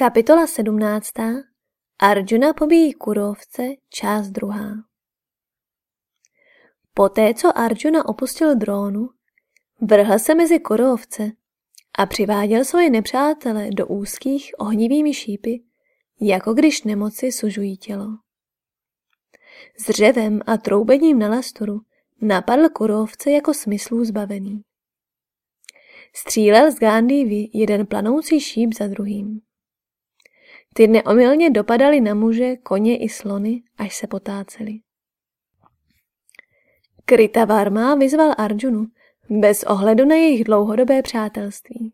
Kapitola 17. Arjuna pobíjí kurovce, část druhá. Poté, co Arjuna opustil drónu, vrhl se mezi kurovce a přiváděl svoje nepřátele do úzkých ohnivými šípy, jako když nemoci sužují tělo. S řevem a troubením na lastoru napadl kurovce jako smyslů zbavený. Střílel z Gandhivy jeden planoucí šíp za druhým. Ty neomylně dopadaly na muže, koně i slony, až se potáceli. Varma vyzval Arjunu bez ohledu na jejich dlouhodobé přátelství.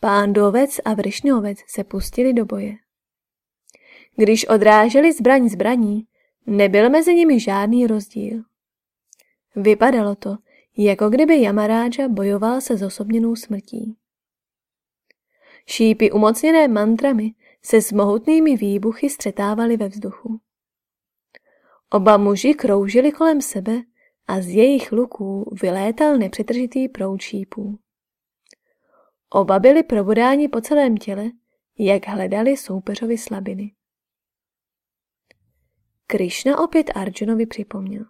Pándovec a Vršňovec se pustili do boje. Když odráželi zbraň zbraní, nebyl mezi nimi žádný rozdíl. Vypadalo to, jako kdyby Yamaráža bojoval se zosobněnou smrtí. Šípy umocněné mantrami se s mohutnými výbuchy střetávaly ve vzduchu. Oba muži kroužili kolem sebe a z jejich luků vylétal nepřetržitý proud šípů. Oba byli probodáni po celém těle, jak hledali soupeřovi slabiny. Krišna opět Arjunovi připomněl.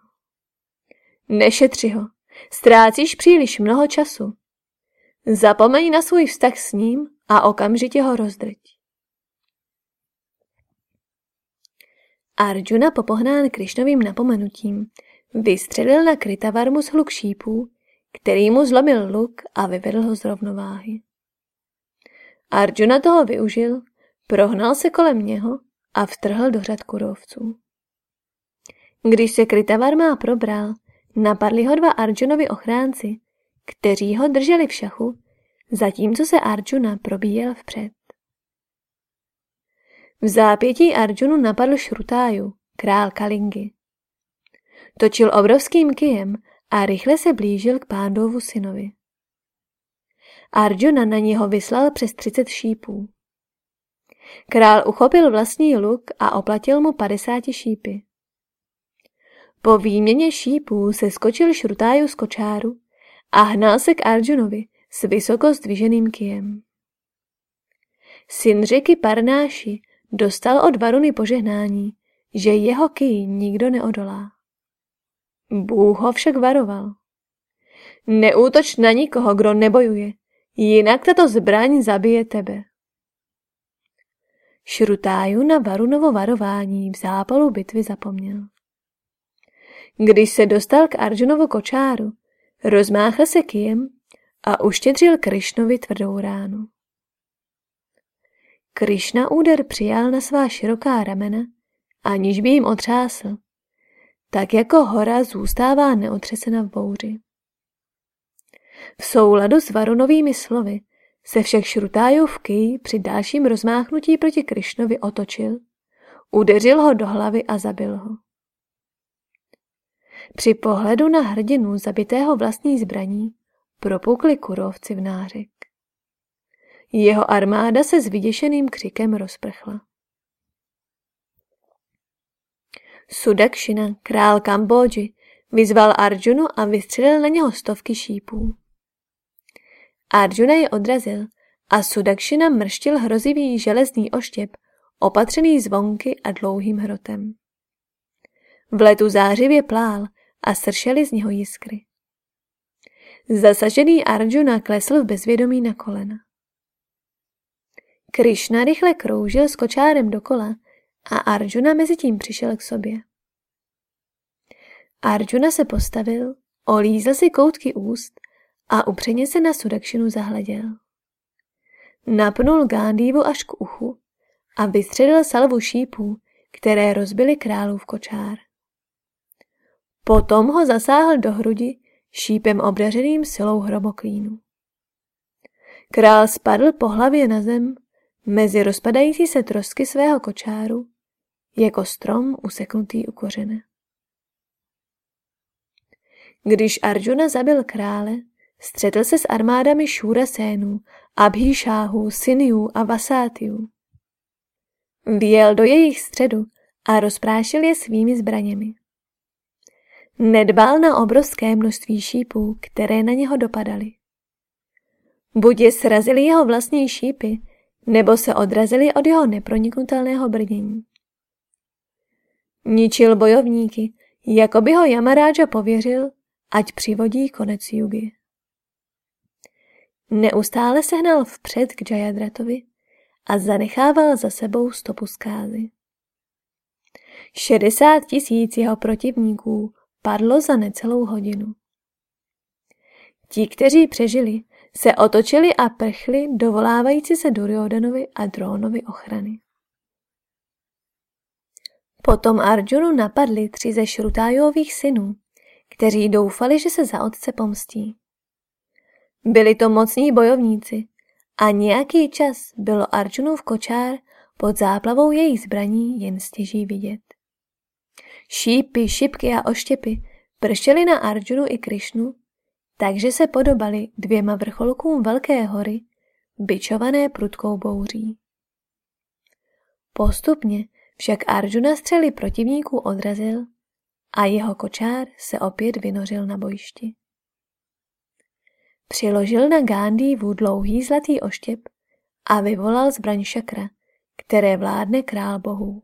Nešetři ho, ztrácíš příliš mnoho času. Zapomeň na svůj vztah s ním a okamžitě ho rozdrť. Arjuna popohnán Krišnovým napomenutím vystřelil na Kritavarmu z hluk šípů, který mu zlomil luk a vyvedl ho z rovnováhy. Arjuna toho využil, prohnal se kolem něho a vtrhl do řad kurovců. Když se Kritavarma probral, napadli ho dva Arjunovi ochránci, kteří ho drželi v šachu zatímco se Arjuna probíjel vpřed. V zápětí Arjunu napadl Šrutáju, král Kalingy. Točil obrovským kijem a rychle se blížil k pándovu synovi. Arjuna na něho vyslal přes třicet šípů. Král uchopil vlastní luk a oplatil mu padesáti šípy. Po výměně šípů se skočil Šrutáju z kočáru a hnal se k Arjunovi, s vysoko zdviženým kijem. Syn řeky Parnáši dostal od Varuny požehnání, že jeho kij nikdo neodolá. Bůh ho však varoval. Neútoč na nikoho, kdo nebojuje, jinak tato zbraň zabije tebe. Šrutáju na Varunovo varování v zápalu bitvy zapomněl. Když se dostal k Arjunovu kočáru, rozmáchl se kijem a uštědřil Krišnovi tvrdou ránu. Krišna úder přijal na svá široká ramena, aniž by jim otřásl, tak jako hora zůstává neotřesena v bouři. V souladu s Varunovými slovy se však Šrutájův ký při dalším rozmáchnutí proti Krišnovi otočil, udeřil ho do hlavy a zabil ho. Při pohledu na hrdinu zabitého vlastní zbraní propukli kurovci v nářek. Jeho armáda se s vyděšeným křikem rozprchla. Sudakšina, král Kambodži, vyzval Arjunu a vystřelil na něho stovky šípů. Arjuna je odrazil a Sudakšina mrštil hrozivý železný oštěp, opatřený zvonky a dlouhým hrotem. V letu zářivě plál a sršely z něho jiskry. Zasažený Arjuna klesl v bezvědomí na kolena. Krišna rychle kroužil s kočárem dokola a Arjuna mezi tím přišel k sobě. Arjuna se postavil, olízl si koutky úst a upřeně se na Sudakšinu zahleděl. Napnul Gandhivu až k uchu a vystřelil salvu šípů, které rozbily králův kočár. Potom ho zasáhl do hrudi šípem obdařeným silou hromoklínu. Král spadl po hlavě na zem mezi rozpadající se trosky svého kočáru, jako strom useknutý u kořene. Když Arjuna zabil krále, střetl se s armádami Šúra Sénů, Abhíšáhů, Siniů a Vasátiů. Vjel do jejich středu a rozprášil je svými zbraněmi. Nedbal na obrovské množství šípů, které na něho dopadaly. Buď je srazili jeho vlastní šípy, nebo se odrazili od jeho neproniknutelného brnění. Ničil bojovníky, jako by ho Yamaráža pověřil, ať přivodí konec jugy. Neustále sehnal vpřed k Jayadratovi a zanechával za sebou stopu zkázy. 60 tisíc jeho protivníků padlo za necelou hodinu. Ti, kteří přežili, se otočili a prchli, dovolávající se Duryodanovi a Drónovi ochrany. Potom Arjunu napadli tři ze Šrutájových synů, kteří doufali, že se za otce pomstí. Byli to mocní bojovníci a nějaký čas bylo Arjunův kočár pod záplavou jejich zbraní jen stěží vidět. Šípy, šipky a oštěpy pršely na Arjunu i Krišnu, takže se podobali dvěma vrcholkům velké hory, byčované prudkou bouří. Postupně však Arjuna střely protivníků odrazil a jeho kočár se opět vynořil na bojišti. Přiložil na Gándhivu dlouhý zlatý oštěp a vyvolal zbraň šakra, které vládne král bohů.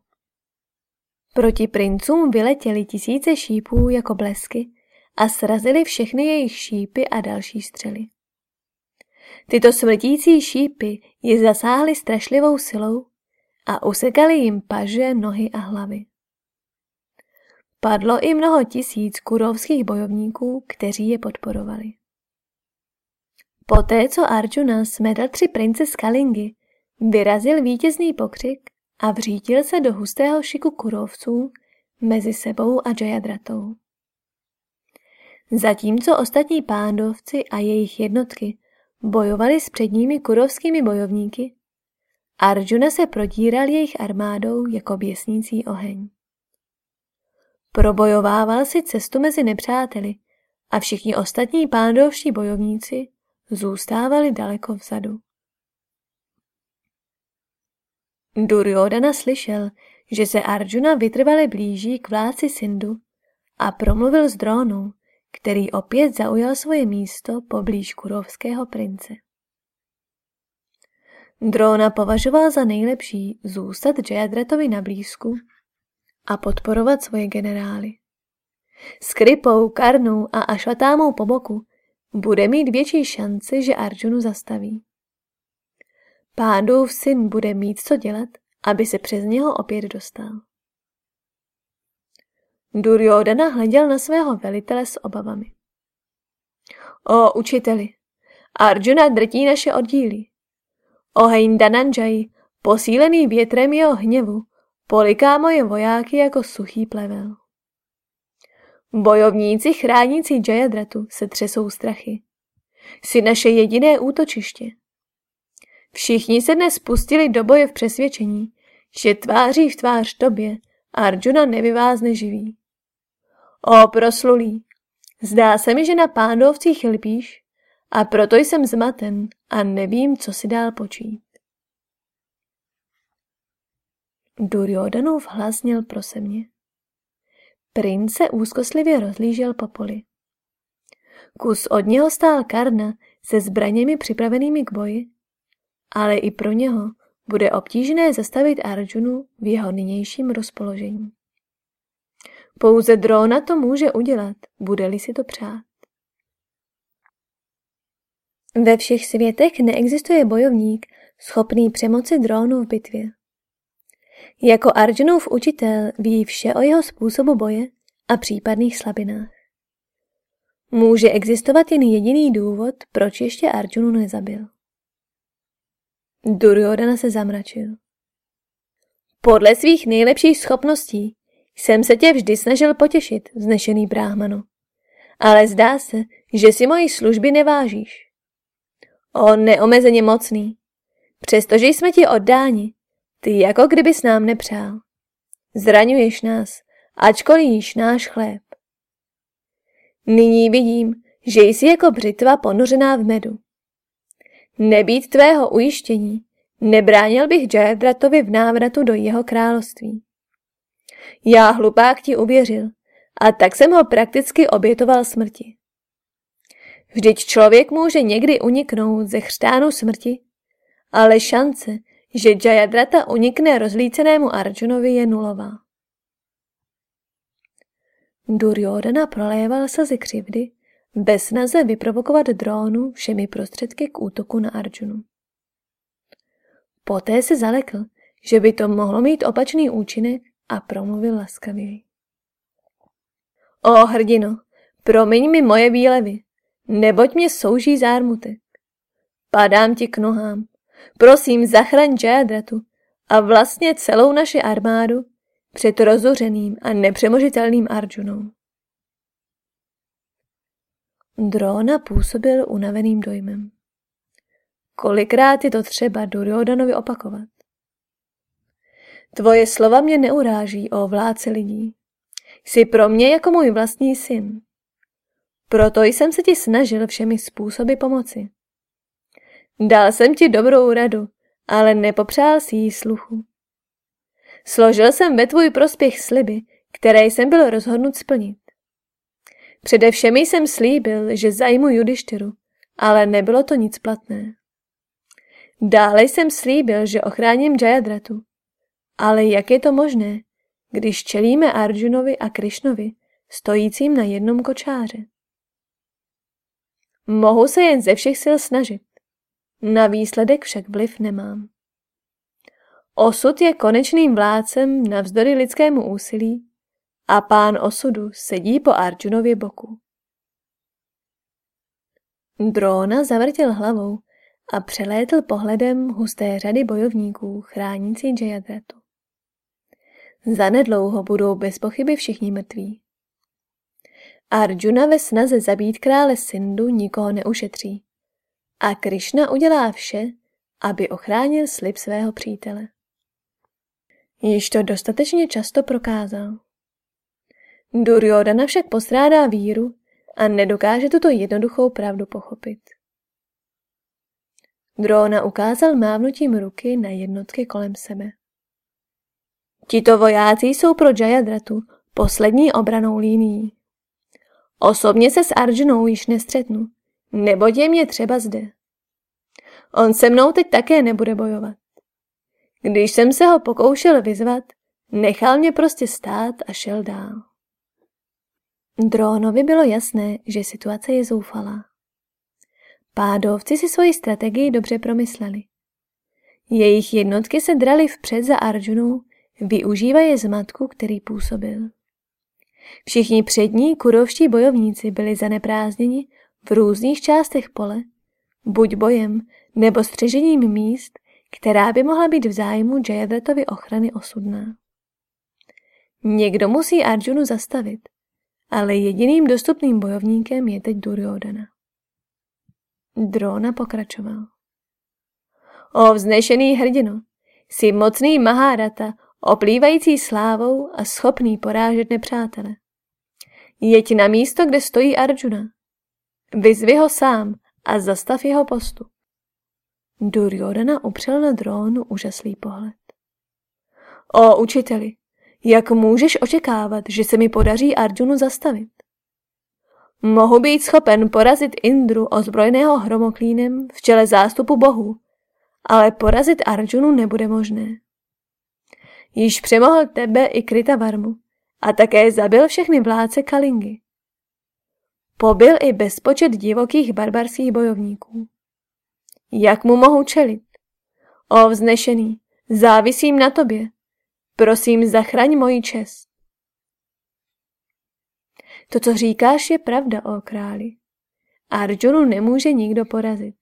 Proti princům vyletěly tisíce šípů jako blesky a srazili všechny jejich šípy a další střely. Tyto smrtící šípy je zasáhly strašlivou silou a usekali jim paže, nohy a hlavy. Padlo i mnoho tisíc kurovských bojovníků, kteří je podporovali. Poté, co Arjuna smetl tři prince z Kalingy, vyrazil vítězný pokřik a vřítil se do hustého šiku kurovců mezi sebou a Jayadratou. Zatímco ostatní pándovci a jejich jednotky bojovali s předními kurovskými bojovníky, Arjuna se protíral jejich armádou jako běsnící oheň. Probojovával si cestu mezi nepřáteli a všichni ostatní pándovští bojovníci zůstávali daleko vzadu. Duryodhana slyšel, že se Arjuna vytrvale blíží k vláci Sindu a promluvil s drónou, který opět zaujal svoje místo poblíž kurovského prince. Drona považoval za nejlepší zůstat Jayadratovi na blízku a podporovat svoje generály. S Kripou, Karnou a Ašvatámou po boku bude mít větší šanci, že Arjunu zastaví. Pádův syn bude mít co dělat, aby se přes něho opět dostal. Duryodhana hleděl na svého velitele s obavami. O učiteli, Arjuna drtí naše oddíly. Oheň Dananjay, posílený větrem jeho hněvu, poliká moje vojáky jako suchý plevel. Bojovníci chránící Jayadratu se třesou strachy. Jsi naše jediné útočiště. Všichni se dnes pustili do boje v přesvědčení, že tváří v tvář tobě Arjuna nevyvázne živý. O proslulý, zdá se mi, že na pándovcích lpíš a proto jsem zmaten a nevím, co si dál počít. Duryodanův hlas měl prosemně. Princ se úzkoslivě rozlížel po poli. Kus od něho stál Karna se zbraněmi připravenými k boji, ale i pro něho bude obtížné zastavit Arjunu v jeho nynějším rozpoložení. Pouze drona to může udělat, bude-li si to přát. Ve všech světech neexistuje bojovník schopný přemoci drónu v bitvě. Jako Arjunův učitel ví vše o jeho způsobu boje a případných slabinách. Může existovat jen jediný důvod, proč ještě Arjunu nezabil. Duryodhana se zamračil. Podle svých nejlepších schopností jsem se tě vždy snažil potěšit, znešený bráhmano. Ale zdá se, že si moji služby nevážíš. O neomezeně mocný, přestože jsme ti oddáni, ty jako kdybys nám nepřál. Zraňuješ nás, ačkoliv jíš náš chléb. Nyní vidím, že jsi jako břitva ponořená v medu. Nebýt tvého ujištění, nebránil bych Jayadratovi v návratu do jeho království. Já hlupák ti uvěřil a tak jsem ho prakticky obětoval smrti. Vždyť člověk může někdy uniknout ze chřtánu smrti, ale šance, že Jayadrata unikne rozlícenému Arjunovi je nulová. Duryodhana proléval slzy křivdy, bez snaze vyprovokovat drónu všemi prostředky k útoku na Arjunu. Poté se zalekl, že by to mohlo mít opačný účinek a promluvil laskavěji. O hrdino, promiň mi moje výlevy, neboť mě souží zármutek. Padám ti k nohám, prosím zachraň Jayadratu a vlastně celou naši armádu před rozuřeným a nepřemožitelným Arjunou. Drona působil unaveným dojmem. Kolikrát je to třeba Duryodanovi opakovat? Tvoje slova mě neuráží, o vládce lidí. Jsi pro mě jako můj vlastní syn. Proto jsem se ti snažil všemi způsoby pomoci. Dal jsem ti dobrou radu, ale nepopřál si jí sluchu. Složil jsem ve tvůj prospěch sliby, které jsem byl rozhodnut splnit. Především jsem slíbil, že zajmu Judištyru, ale nebylo to nic platné. Dále jsem slíbil, že ochráním Jayadratu. Ale jak je to možné, když čelíme Arjunovi a Krišnovi, stojícím na jednom kočáře? Mohu se jen ze všech sil snažit. Na výsledek však vliv nemám. Osud je konečným vládcem navzdory lidskému úsilí a pán osudu sedí po Arjunově boku. Drona zavrtěl hlavou a přelétl pohledem husté řady bojovníků chránící Jayadratu. Zanedlouho budou bez pochyby všichni mrtví. Arjuna ve snaze zabít krále Sindu nikoho neušetří. A Krishna udělá vše, aby ochránil slib svého přítele. Již to dostatečně často prokázal. Duryodhana však postrádá víru a nedokáže tuto jednoduchou pravdu pochopit. Drona ukázal mávnutím ruky na jednotky kolem sebe. Tito vojáci jsou pro Jayadratu poslední obranou línií. Osobně se s Arjunou již nestřetnu, neboť je mě třeba zde. On se mnou teď také nebude bojovat. Když jsem se ho pokoušel vyzvat, nechal mě prostě stát a šel dál. Drónovi bylo jasné, že situace je zoufalá. Pádovci si svoji strategii dobře promysleli. Jejich jednotky se draly vpřed za Arjunou, využívaje zmatku, který působil. Všichni přední kurovští bojovníci byli zaneprázdněni v různých částech pole, buď bojem nebo střežením míst, která by mohla být v zájmu Jayadratovy ochrany osudná. Někdo musí Arjunu zastavit, ale jediným dostupným bojovníkem je teď Duryodhana. Drona pokračoval. O vznešený hrdino, jsi mocný Mahárata, oplývající slávou a schopný porážet nepřátele. Jeď na místo, kde stojí Arjuna. Vyzvi ho sám a zastav jeho postup. Duryodhana upřel na drónu úžaslý pohled. O učiteli, jak můžeš očekávat, že se mi podaří Arjunu zastavit? Mohu být schopen porazit Indru ozbrojeného hromoklínem v čele zástupu bohu, ale porazit Arjunu nebude možné. Již přemohl tebe i Krita Varmu a také zabil všechny vládce Kalingy. Pobil i bezpočet divokých barbarských bojovníků. Jak mu mohu čelit? O vznešený, závisím na tobě. Prosím, zachraň moji čest. To, co říkáš, je pravda, o králi. Arjunu nemůže nikdo porazit.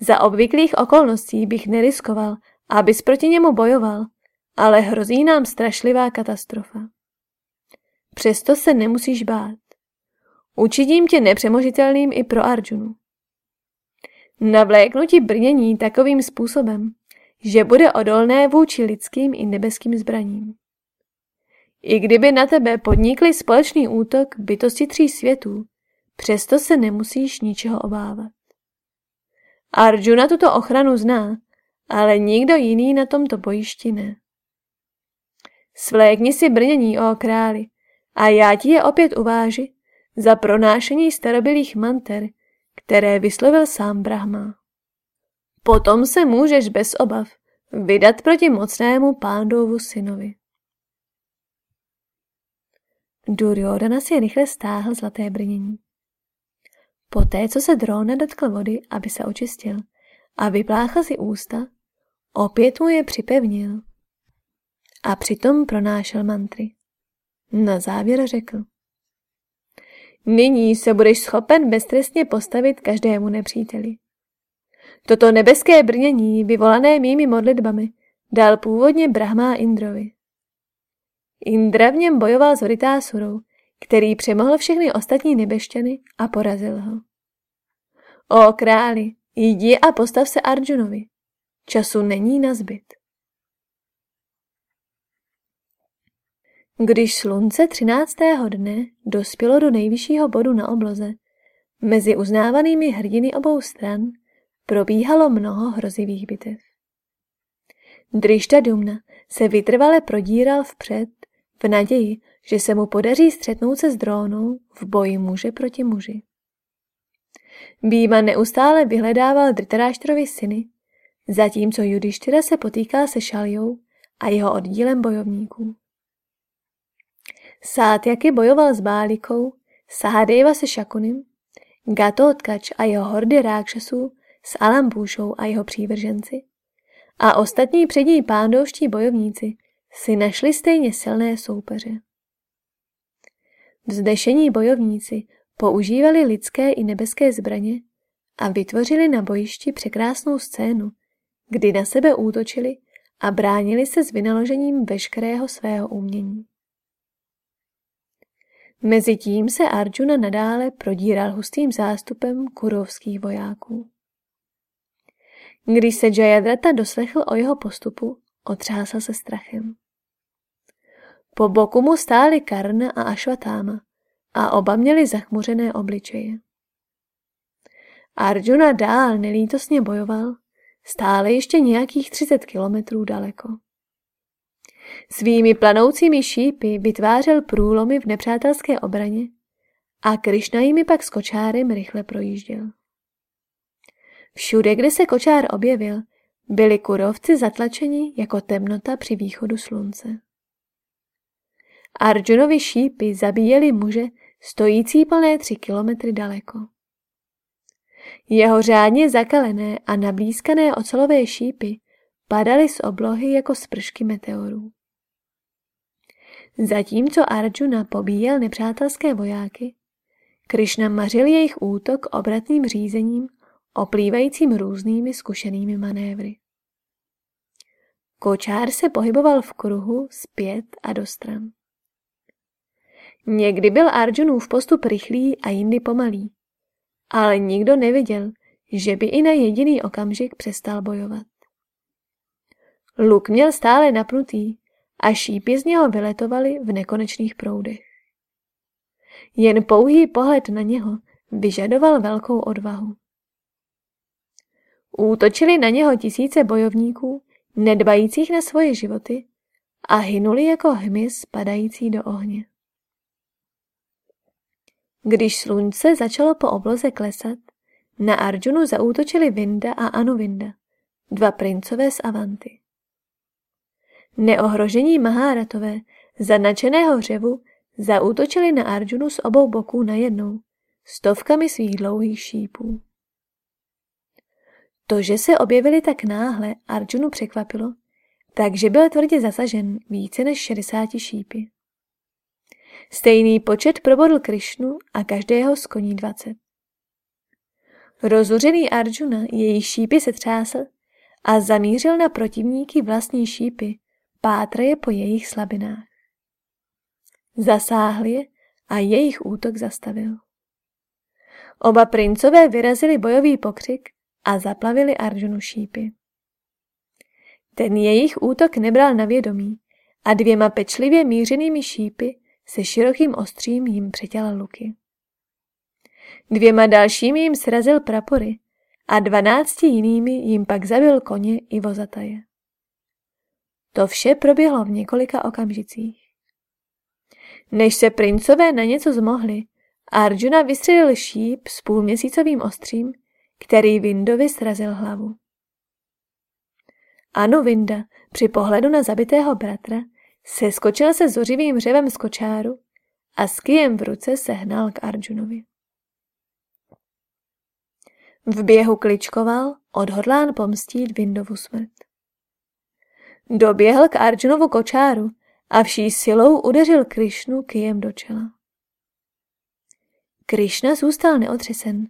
Za obvyklých okolností bych neriskoval, abys proti němu bojoval, ale hrozí nám strašlivá katastrofa. Přesto se nemusíš bát. Učiním tě nepřemožitelným i pro Arjunu. Navléknu ti brnění takovým způsobem, že bude odolné vůči lidským i nebeským zbraním. I kdyby na tebe podnikli společný útok bytosti tří světů, přesto se nemusíš ničeho obávat. Arjuna tuto ochranu zná, ale nikdo jiný na tomto bojišti ne. Svlékni si brnění, o králi, a já ti je opět uváži za pronášení starobilých manter, které vyslovil sám Brahma. Potom se můžeš bez obav vydat proti mocnému pándovu synovi. Duryodhana si rychle stáhl zlaté brnění. Poté, co se drona dotkl vody, aby se očistil a vypláchl si ústa, opět mu je připevnil a přitom pronášel mantry. Na závěr řekl. Nyní se budeš schopen beztrestně postavit každému nepříteli. Toto nebeské brnění, vyvolané mými modlitbami, dal původně Brahma Indrovi. Indra v něm bojoval s Horitásurou, který přemohl všechny ostatní nebešťany a porazil ho. O králi, jdi a postav se Arjunovi. Času není na zbyt. Když slunce třináctého dne dospělo do nejvyššího bodu na obloze, mezi uznávanými hrdiny obou stran probíhalo mnoho hrozivých bitev. Drišta Dumna se vytrvale prodíral vpřed v naději, že se mu podaří střetnout se s drónou v boji muže proti muži. Býma neustále vyhledával Dritaráštrovi syny, zatímco Judištyra se potýkal se Šaljou a jeho oddílem bojovníků. Sátjaky bojoval s Bálikou, Sahadeva se Šakunim, Gatotkač a jeho hordy rákšasů s Alambůšou a jeho přívrženci a ostatní přední pándovští bojovníci si našli stejně silné soupeře. Vzdešení bojovníci používali lidské i nebeské zbraně a vytvořili na bojišti překrásnou scénu, kdy na sebe útočili a bránili se s vynaložením veškerého svého umění. Mezitím se Arjuna nadále prodíral hustým zástupem kurovských vojáků. Když se Jayadrata doslechl o jeho postupu, otřásal se strachem. Po boku mu stáli Karna a Ashwatáma a oba měli zachmuřené obličeje. Arjuna dál nelítosně bojoval, stále ještě nějakých 30 kilometrů daleko. Svými planoucími šípy vytvářel průlomy v nepřátelské obraně a Krišna jimi pak s kočárem rychle projížděl. Všude, kde se kočár objevil, byli kurovci zatlačeni jako temnota při východu slunce. Arjunovi šípy zabíjeli muže stojící plné tři kilometry daleko. Jeho řádně zakalené a nablízkané ocelové šípy padaly z oblohy jako spršky meteorů. Zatímco Arjuna pobíjel nepřátelské vojáky, Krišna mařil jejich útok obratným řízením, oplývajícím různými zkušenými manévry. Kočár se pohyboval v kruhu zpět a do stran. Někdy byl Arjunův postup rychlý a jindy pomalý, ale nikdo neviděl, že by i na jediný okamžik přestal bojovat. Luk měl stále napnutý a šípy z něho vyletovaly v nekonečných proudech. Jen pouhý pohled na něho vyžadoval velkou odvahu. Útočili na něho tisíce bojovníků, nedbajících na svoje životy a hynuli jako hmyz padající do ohně. Když slunce začalo po obloze klesat, na Arjunu zaútočili Vinda a Anuvinda, dva princové z Avanty. Neohrožení Maháratové za nadšeného řevu zaútočili na Arjunu z obou boků najednou, stovkami svých dlouhých šípů. To, že se objevili tak náhle, Arjunu překvapilo, takže byl tvrdě zasažen více než 60 šípy. Stejný počet probodl Krišnu a každého z koní dvacet. Rozuřený Arjuna její šípy se třásl a zamířil na protivníky vlastní šípy, pátraje po jejich slabinách. Zasáhl je a jejich útok zastavil. Oba princové vyrazili bojový pokřik a zaplavili Arjunu šípy. Ten jejich útok nebral na vědomí a dvěma pečlivě mířenými šípy se širokým ostřím jim přetěla luky. Dvěma dalšími jim srazil prapory a dvanácti jinými jim pak zabil koně i vozataje. To vše proběhlo v několika okamžicích. Než se princové na něco zmohli, Arjuna vystřelil šíp s půlměsícovým ostřím, který Vindovi srazil hlavu. Anuvinda při pohledu na zabitého bratra seskočil se zořivým řevem z kočáru a s kijem v ruce sehnal k Arjunovi. V běhu kličkoval, odhodlán pomstít Vindovu smrt. Doběhl k Arjunovu kočáru a vší silou udeřil Krišnu kijem do čela. Krišna zůstal neotřesen,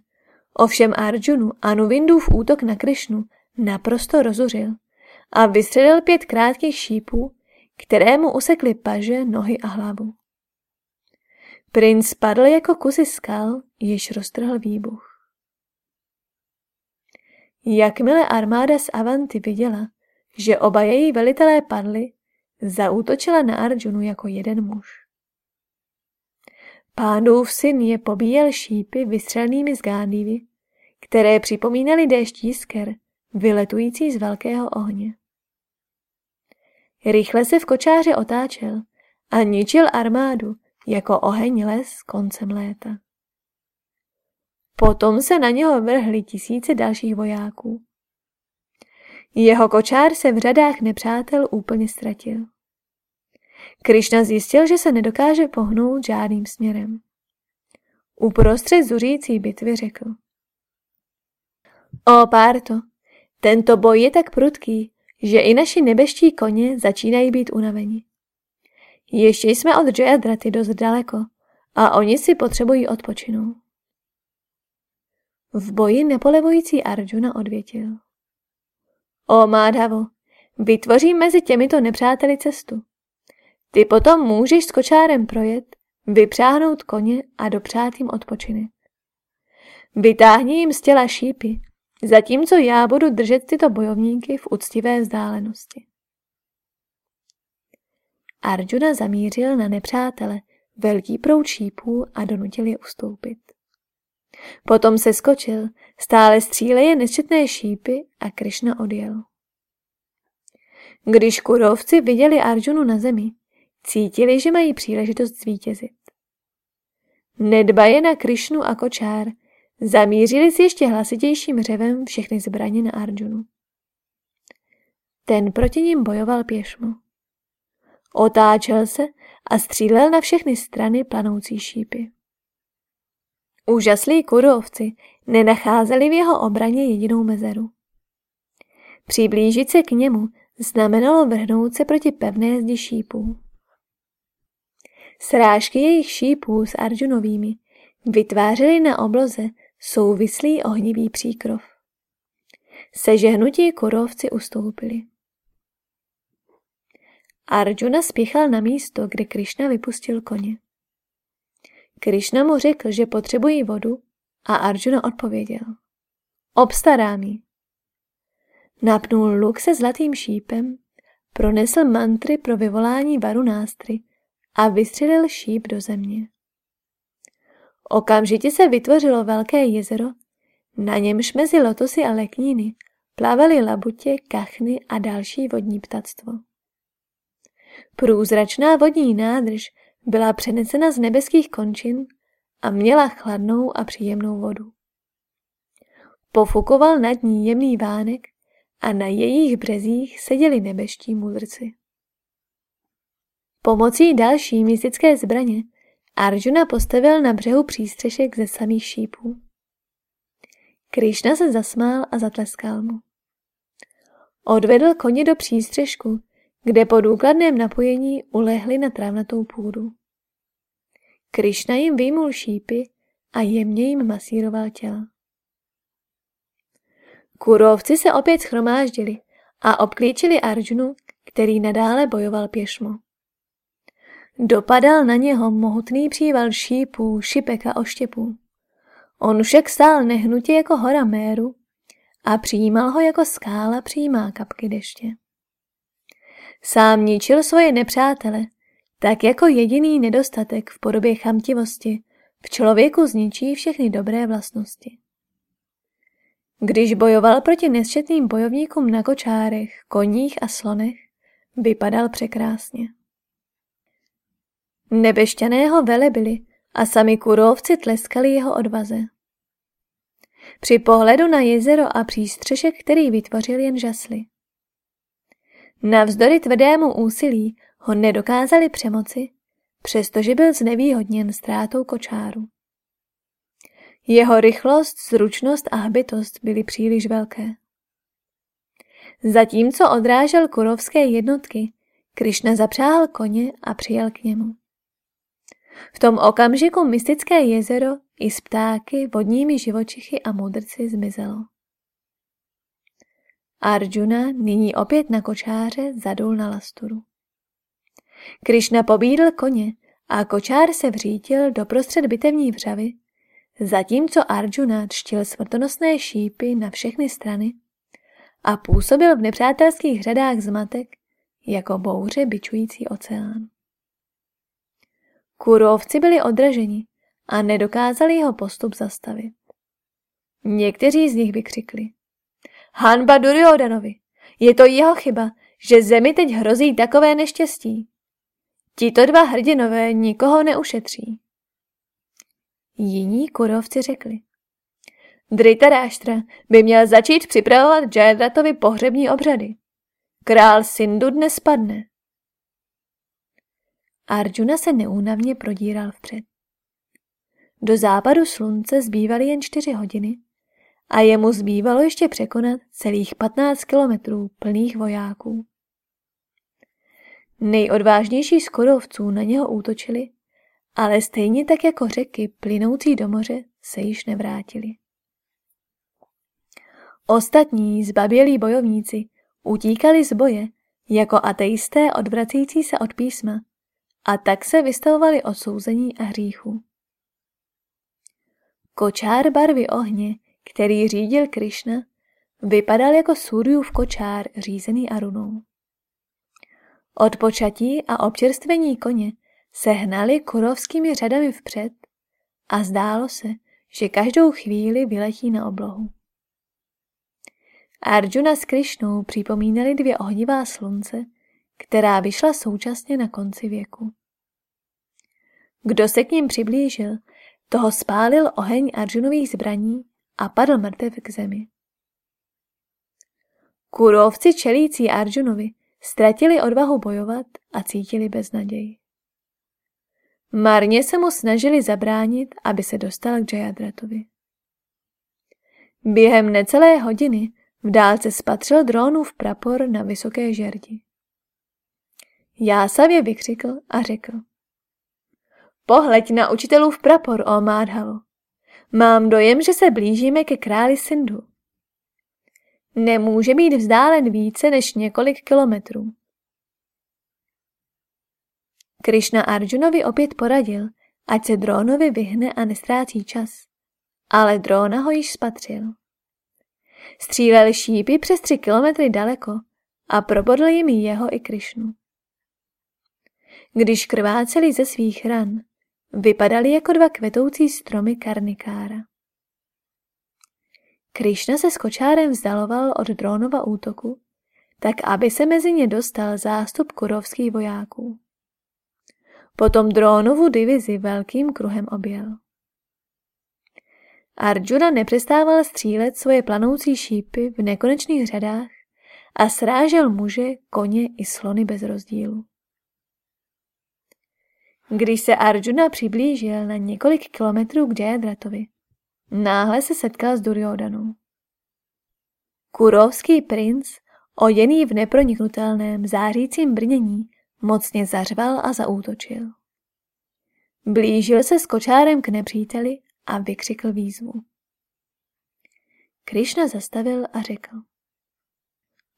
ovšem Arjunu Anuvindův útok na Krišnu naprosto rozuřil a vystřelil pět krátkých šípů, které mu usekly paže, nohy a hlavu. Princ padl jako kusy skal, jež roztrhl výbuch. Jakmile armáda z Avanty viděla, že oba její velitelé padli, zaútočila na Arjunu jako jeden muž. Pánův syn je pobíjel šípy vystřelnými z Gándivy, které připomínaly déšť jisker, vyletující z velkého ohně. Rychle se v kočáře otáčel a ničil armádu jako oheň les koncem léta. Potom se na něho vrhly tisíce dalších vojáků. Jeho kočár se v řadách nepřátel úplně ztratil. Krišna zjistil, že se nedokáže pohnout žádným směrem. Uprostřed zuřící bitvy řekl. O Párto, tento boj je tak prudký, že i naši nebeští koně začínají být unaveni. Ještě jsme od Jayadraty dost daleko a oni si potřebují odpočinout. V boji nepolevující Arjuna odvětil. O Mádhavo, vytvořím mezi těmito nepřáteli cestu. Ty potom můžeš s kočárem projet, vypřáhnout koně a dopřát jim odpočinek. Vytáhni jim z těla šípy, zatímco já budu držet tyto bojovníky v úctivé vzdálenosti. Arjuna zamířil na nepřátele velký proud šípů a donutil je ustoupit. Potom se skočil, stále stříleje nesčetné šípy a Krišna odjel. Když kurovci viděli Arjunu na zemi, cítili, že mají příležitost zvítězit. Nedbaje na Krišnu a kočár, zamířili s ještě hlasitějším řevem všechny zbraně na Arjunu. Ten proti ním bojoval pěšmo. Otáčel se a střílel na všechny strany planoucí šípy. Úžaslí kurovci nenacházeli v jeho obraně jedinou mezeru. Přiblížit se k němu znamenalo vrhnout se proti pevné zdi šípů. Srážky jejich šípů s Arjunovými vytvářely na obloze souvislý ohnivý příkrov. Sežehnutí kurovci ustoupili. Arjuna spěchal na místo, kde Krišna vypustil koně. Krišna mu řekl, že potřebují vodu a Arjuna odpověděl. Obstarám ji. Napnul luk se zlatým šípem, pronesl mantry pro vyvolání varu nástry a vystřelil šíp do země. Okamžitě se vytvořilo velké jezero, na němž mezi lotosy a lekníny plavaly labutě, kachny a další vodní ptactvo. Průzračná vodní nádrž byla přenesena z nebeských končin a měla chladnou a příjemnou vodu. Pofukoval nad ní jemný vánek a na jejich březích seděli nebeští mudrci. Pomocí další mystické zbraně Arjuna postavil na břehu přístřešek ze samých šípů. Krišna se zasmál a zatleskal mu. Odvedl koně do přístřešku, kde po důkladném napojení ulehli na trávnatou půdu. Krišna jim vyjmul šípy a jemně jim masíroval těla. Kurovci se opět schromáždili a obklíčili Arjunu, který nadále bojoval pěšmo. Dopadal na něho mohutný příval šípů, šipek a oštěpů. On však stál nehnutě jako hora méru a přijímal ho jako skála přijímá kapky deště. Sám ničil svoje nepřátele, tak jako jediný nedostatek v podobě chamtivosti v člověku zničí všechny dobré vlastnosti. Když bojoval proti nesčetným bojovníkům na kočárech, koních a slonech, vypadal překrásně. Nebešťané ho velebili a sami kurovci tleskali jeho odvaze. Při pohledu na jezero a přístřešek, který vytvořil jen žasli. Navzdory tvrdému úsilí ho nedokázali přemoci, přestože byl znevýhodněn ztrátou kočáru. Jeho rychlost, zručnost a hbitost byly příliš velké. Zatímco odrážel kurovské jednotky, Krišna zapřáhl koně a přijel k němu. V tom okamžiku mystické jezero i s ptáky, vodními živočichy a mudrci zmizelo. Arjuna nyní opět na kočáře zadul na lasturu. Krišna pobídl koně a kočár se vřítil doprostřed bitevní vřavy, zatímco Arjuna čtil smrtonosné šípy na všechny strany a působil v nepřátelských řadách zmatek jako bouře bičující oceán. Kurovci byli odraženi a nedokázali jeho postup zastavit. Někteří z nich vykřikli. Hanba Duryodanovi! Je to jeho chyba, že zemi teď hrozí takové neštěstí. Tito dva hrdinové nikoho neušetří. Jiní kurovci řekli. Dritaráštra by měl začít připravovat Jayadratovi pohřební obřady. Král Sindu dnes spadne. Arjuna se neúnavně prodíral vpřed. Do západu slunce zbývaly jen čtyři hodiny a jemu zbývalo ještě překonat celých 15 kilometrů plných vojáků. Nejodvážnější z korovců na něho útočili, ale stejně tak jako řeky plynoucí do moře se již nevrátili. Ostatní zbabělí bojovníci utíkali z boje jako ateisté odvracející se od písma a tak se vystavovali odsouzení a hříchu. Kočár barvy ohně, který řídil Krišna, vypadal jako Suryův kočár řízený arunou. Od počatí a občerstvení koně se hnali kurovskými řadami vpřed a zdálo se, že každou chvíli vyletí na oblohu. Arjuna s Krišnou připomínali dvě ohnivá slunce, která vyšla současně na konci věku. Kdo se k ním přiblížil, toho spálil oheň Arjunových zbraní a padl mrtev k zemi. Kurovci čelící Arjunovi ztratili odvahu bojovat a cítili beznaději. Marně se mu snažili zabránit, aby se dostal k Jayadratovi. Během necelé hodiny v dálce spatřil drónův prapor na vysoké žerdi. Jásavě vykřikl a řekl. Pohleď na učitelův prapor, o Mádhalo. Mám dojem, že se blížíme ke králi Sindu. Nemůže být vzdálen více než několik kilometrů. Krišna Arjunovi opět poradil, ať se drónovi vyhne a nestrácí čas. Ale dróna ho již spatřil. Stříleli šípy přes tři kilometry daleko a probodl jim jeho i Krišnu. Když krváceli ze svých ran, vypadali jako dva kvetoucí stromy karnikára. Krišna se s kočárem vzdaloval od drónova útoku, tak aby se mezi ně dostal zástup kurovských vojáků. Potom drónovu divizi velkým kruhem objel. Arjuna nepřestával střílet svoje planoucí šípy v nekonečných řadách a srážel muže, koně i slony bez rozdílu. Když se Arjuna přiblížil na několik kilometrů k Jayadratovi, náhle se setkal s Duryodanou. Kurovský princ, oděný v neproniknutelném zářícím brnění, mocně zařval a zaútočil. Blížil se s kočárem k nepříteli a vykřikl výzvu. Krišna zastavil a řekl.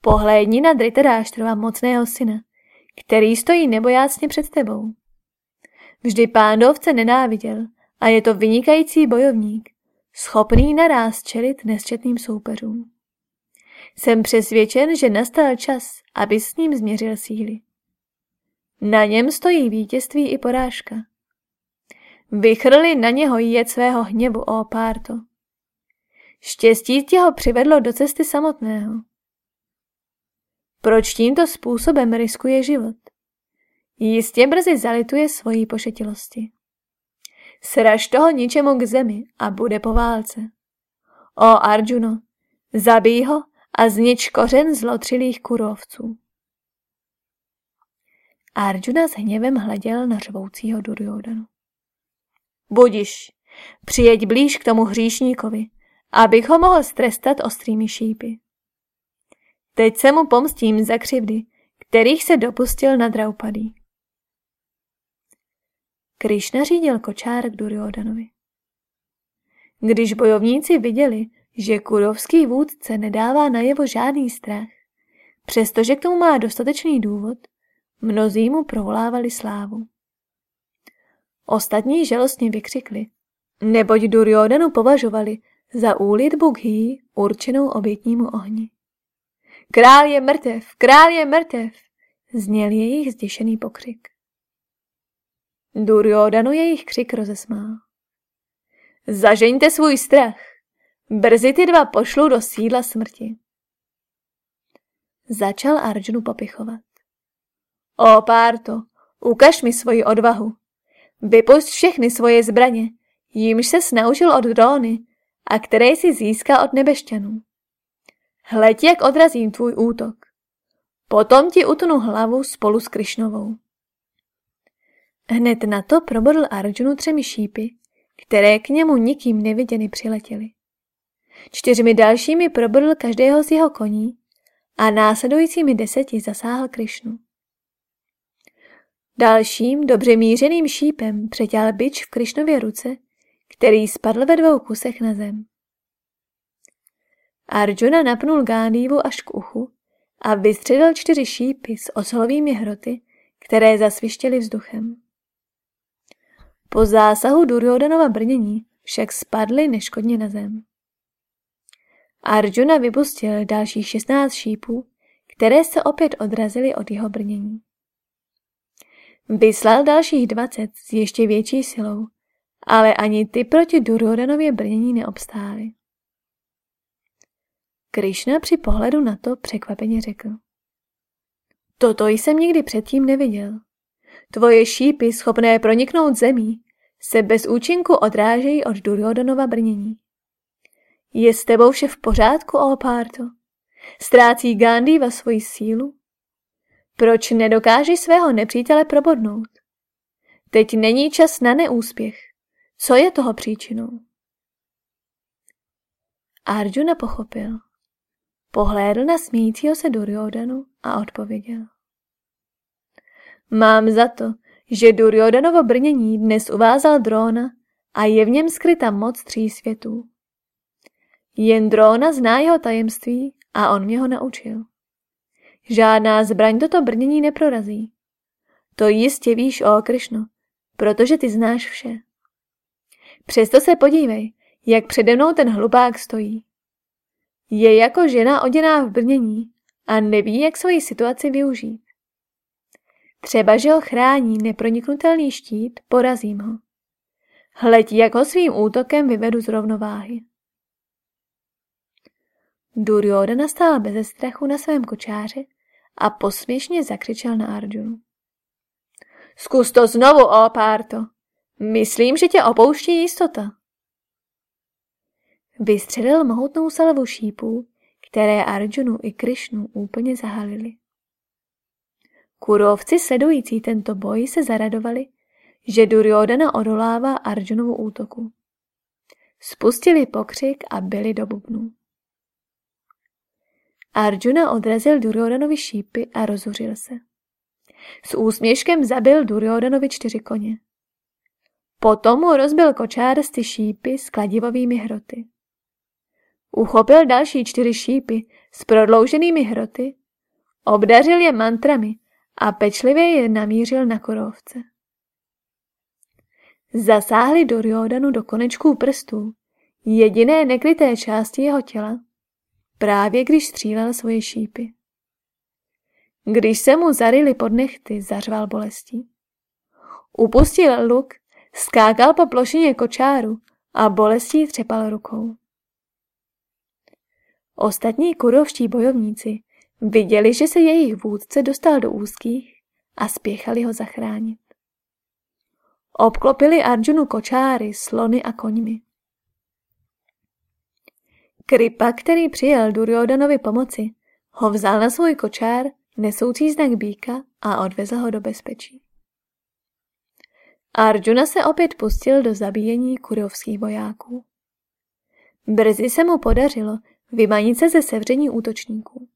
Pohlédni na Dritaráštrova mocného syna, který stojí nebojácně před tebou. Vždy pándovce nenáviděl a je to vynikající bojovník, schopný naráz čelit nesčetným soupeřům. Jsem přesvědčen, že nastal čas, aby s ním změřil síly. Na něm stojí vítězství i porážka. Vychrli na něho jed svého hněvu, o párto. Štěstí tě ho přivedlo do cesty samotného. Proč tímto způsobem riskuje život? Jistě brzy zalituje svojí pošetilosti. Sraž toho ničemu k zemi a bude po válce. O Arjuno, zabij ho a znič kořen zlotřilých kurovců. Arjuna s hněvem hleděl na řvoucího Duryodanu. Budiš, přijeď blíž k tomu hříšníkovi, abych ho mohl strestat ostrými šípy. Teď se mu pomstím za křivdy, kterých se dopustil na Draupadí. Krišna řídil kočár k Duryodanovi. Když bojovníci viděli, že kurovský vůdce nedává najevo žádný strach, přestože k tomu má dostatečný důvod, mnozí mu provolávali slávu. Ostatní žalostně vykřikli, neboť Duryodanu považovali za úlitbu Ghí určenou obětnímu ohni. Král je mrtev, král je mrtev, zněl jejich zděšený pokřik. Duryodanu jejich křik rozesmál. Zažeňte svůj strach. Brzy ty dva pošlu do sídla smrti. Začal Arjunu popichovat. O Párto, ukaž mi svoji odvahu. Vypust všechny svoje zbraně, jimž se snaužil od dróny a které jsi získal od nebešťanů. Hleď, jak odrazím tvůj útok. Potom ti utnu hlavu spolu s Krišnovou. Hned na to probodl Arjunu třemi šípy, které k němu nikým neviděny přiletěly. Čtyřmi dalšími probodl každého z jeho koní a následujícími deseti zasáhl Krišnu. Dalším dobře mířeným šípem přetěl bič v Krišnově ruce, který spadl ve dvou kusech na zem. Arjuna napnul Gándivu až k uchu a vystřelil čtyři šípy s oslovými hroty, které zasvištěly vzduchem. Po zásahu Duryodanova brnění však spadly neškodně na zem. Arjuna vypustil dalších 16 šípů, které se opět odrazily od jeho brnění. Vyslal dalších 20 s ještě větší silou, ale ani ty proti Duryodanově brnění neobstály. Krišna při pohledu na to překvapeně řekl. Toto jsem nikdy předtím neviděl. Tvoje šípy, schopné proniknout zemí, se bez účinku odrážejí od Duryodanova brnění. Je s tebou vše v pořádku, o Párto? Ztrácí ve svoji sílu? Proč nedokážeš svého nepřítele probodnout? Teď není čas na neúspěch. Co je toho příčinou? Arjuna pochopil. Pohlédl na smíjícího se Duryodanu a odpověděl. Mám za to, že Duryodanovo brnění dnes uvázal dróna a je v něm skryta moc tří světů. Jen dróna zná jeho tajemství a on mě ho naučil. Žádná zbraň toto brnění neprorazí. To jistě víš, o Krišno, protože ty znáš vše. Přesto se podívej, jak přede mnou ten hlupák stojí. Je jako žena oděná v brnění a neví, jak svoji situaci využít. Třeba, že ho chrání neproniknutelný štít, porazím ho. Hleď, jak ho svým útokem vyvedu z rovnováhy. Duryodhana stál bez strachu na svém kočáře a posměšně zakřičel na Arjunu. Zkus to znovu, o Párto. Myslím, že tě opouští jistota. Vystřelil mohutnou salvu šípů, které Arjunu i Krišnu úplně zahalili. Kurovci sledující tento boj se zaradovali, že Duryodhana odolává Arjunovu útoku. Spustili pokřik a byli do bubnů. Arjuna odrazil Duryodhanovi šípy a rozuřil se. S úsměškem zabil Duryodhanovi čtyři koně. Potom mu rozbil kočár z ty šípy s kladivovými hroty. Uchopil další čtyři šípy s prodlouženými hroty, obdařil je mantrami a pečlivě je namířil na korovce. Zasáhli Duryodanu do konečků prstů, jediné nekryté části jeho těla, právě když střílel svoje šípy. Když se mu zarili pod nechty, zařval bolestí. Upustil luk, skákal po plošině kočáru a bolestí třepal rukou. Ostatní kurovští bojovníci viděli, že se jejich vůdce dostal do úzkých a spěchali ho zachránit. Obklopili Arjunu kočáry, slony a koňmi. Kripa, který přijel Duryodanovi pomoci, ho vzal na svůj kočár, nesoucí znak býka a odvezl ho do bezpečí. Arjuna se opět pustil do zabíjení kurovských vojáků. Brzy se mu podařilo vymanit se ze sevření útočníků.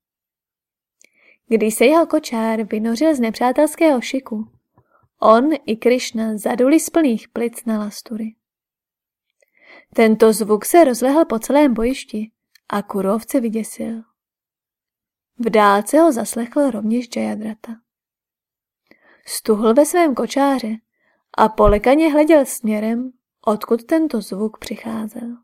Když se jeho kočár vynořil z nepřátelského šiku, on i Krišna zaduli z plných plic na lastury. Tento zvuk se rozlehl po celém bojišti a kurovce vyděsil. V dálce ho zaslechl rovněž Jayadrata. Stuhl ve svém kočáře a polekaně hleděl směrem, odkud tento zvuk přicházel.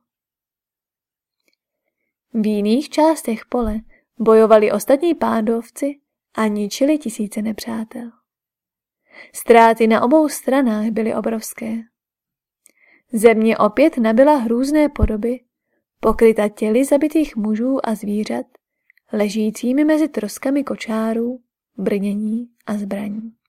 V jiných částech pole bojovali ostatní pándovci a ničili tisíce nepřátel. Ztráty na obou stranách byly obrovské. Země opět nabyla hrůzné podoby, pokryta těly zabitých mužů a zvířat, ležícími mezi troskami kočárů, brnění a zbraní.